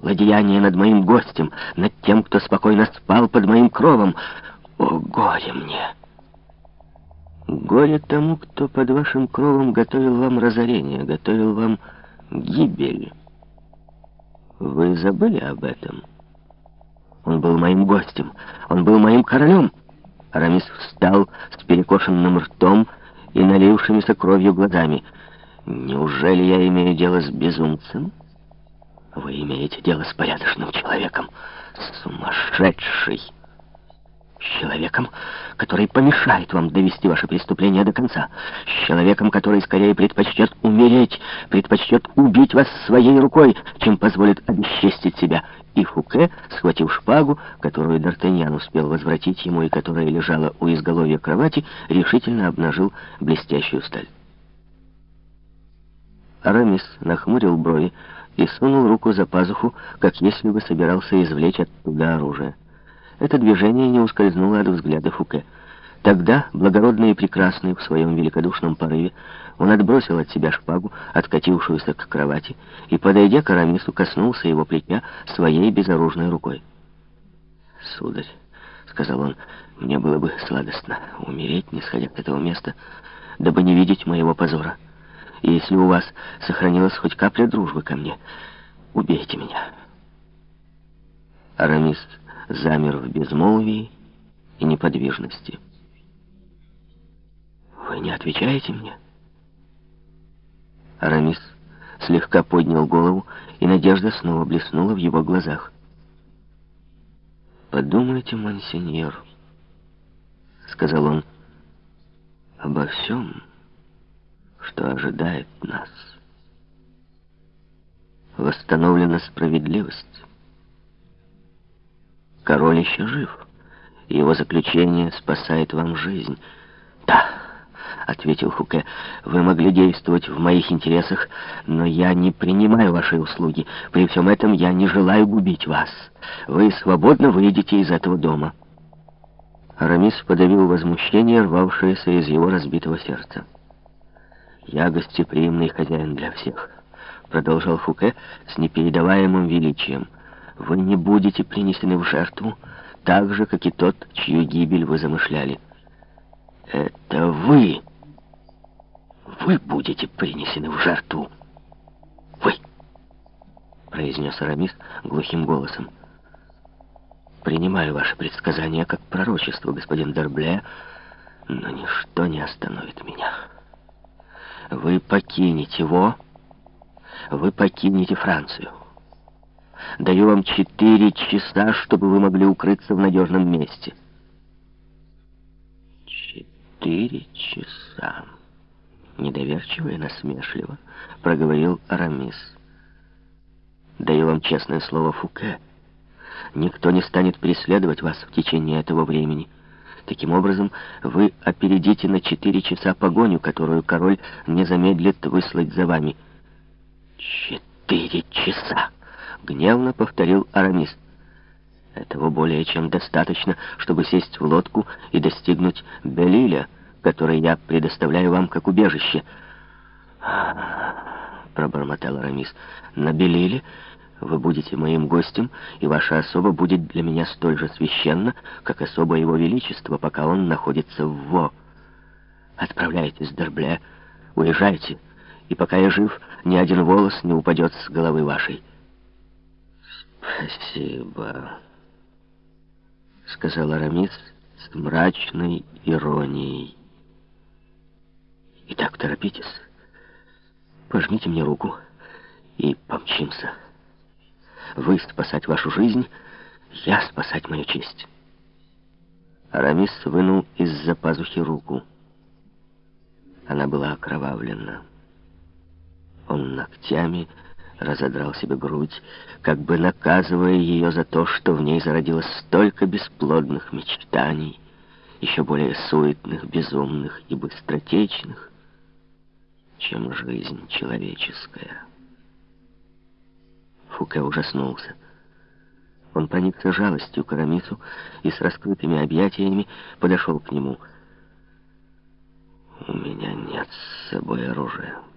злодеяние над моим гостем, над тем, кто спокойно спал под моим кровом. О, горе мне! Горе тому, кто под вашим кровом готовил вам разорение, готовил вам гибель. Вы забыли об этом? Он был моим гостем, он был моим королем. Арамис встал с перекошенным ртом и налившимися кровью глазами. «Неужели я имею дело с безумцем?» «Вы имеете дело с порядочным человеком, сумасшедший!» с человеком, который помешает вам довести ваше преступление до конца, с человеком, который скорее предпочтет умереть, предпочтет убить вас своей рукой, чем позволит обесчестить себя. И Фуке, схватив шпагу, которую Д'Артаньян успел возвратить ему и которая лежала у изголовья кровати, решительно обнажил блестящую сталь. Арамис нахмурил брови и сунул руку за пазуху, как если бы собирался извлечь оттуда оружие. Это движение не ускользнуло от взгляда Фуке. Тогда, благородный и прекрасный в своем великодушном порыве, он отбросил от себя шпагу, откатившуюся к кровати, и, подойдя к Арамису, коснулся его плетня своей безоружной рукой. «Сударь», — сказал он, — «мне было бы сладостно умереть, не сходя с этого места, дабы не видеть моего позора. И если у вас сохранилась хоть капля дружбы ко мне, убейте меня». Арамис замер в безмолвии и неподвижности. «Вы не отвечаете мне?» Арамис слегка поднял голову, и надежда снова блеснула в его глазах. «Подумайте, монсеньор», — сказал он, — «обо всем, что ожидает нас. Восстановлена справедливость». Король еще жив, его заключение спасает вам жизнь. Да, ответил Фуке, вы могли действовать в моих интересах, но я не принимаю ваши услуги. При всем этом я не желаю губить вас. Вы свободно выйдете из этого дома. Арамис подавил возмущение, рвавшееся из его разбитого сердца. «Я гостеприимный хозяин для всех», — продолжал Фуке с непередаваемым величием. Вы не будете принесены в жертву, так же, как и тот, чью гибель вы замышляли. Это вы. Вы будете принесены в жертву. Вы, произнес Арамис глухим голосом. Принимаю ваше предсказание как пророчество, господин Дербле, но ничто не остановит меня. Вы покинете его, вы покинете Францию. Даю вам четыре часа, чтобы вы могли укрыться в надежном месте. Четыре часа. Недоверчиво и насмешливо проговорил Арамис. Даю вам честное слово Фуке. Никто не станет преследовать вас в течение этого времени. Таким образом, вы опередите на четыре часа погоню, которую король не замедлит выслать за вами. Четыре часа! Гневно повторил Арамис. Этого более чем достаточно, чтобы сесть в лодку и достигнуть Белиля, который я предоставляю вам как убежище. пробормотал Арамис. На Белиле вы будете моим гостем, и ваша особа будет для меня столь же священна, как особа его величества, пока он находится в Во. Отправляйтесь, Дербле, уезжайте, и пока я жив, ни один волос не упадет с головы вашей. «Спасибо», — сказал Арамис с мрачной иронией. «Итак, торопитесь. Пожмите мне руку и помчимся. Вы спасать вашу жизнь, я спасать мою честь». Арамис вынул из-за пазухи руку. Она была окровавлена. Он ногтями разодрал себе грудь, как бы наказывая ее за то, что в ней зародилось столько бесплодных мечтаний, еще более суетных, безумных и быстротечных, чем жизнь человеческая. Фуке ужаснулся. Он проникся жалостью к Арамису и с раскрытыми объятиями подошел к нему. «У меня нет с собой оружия».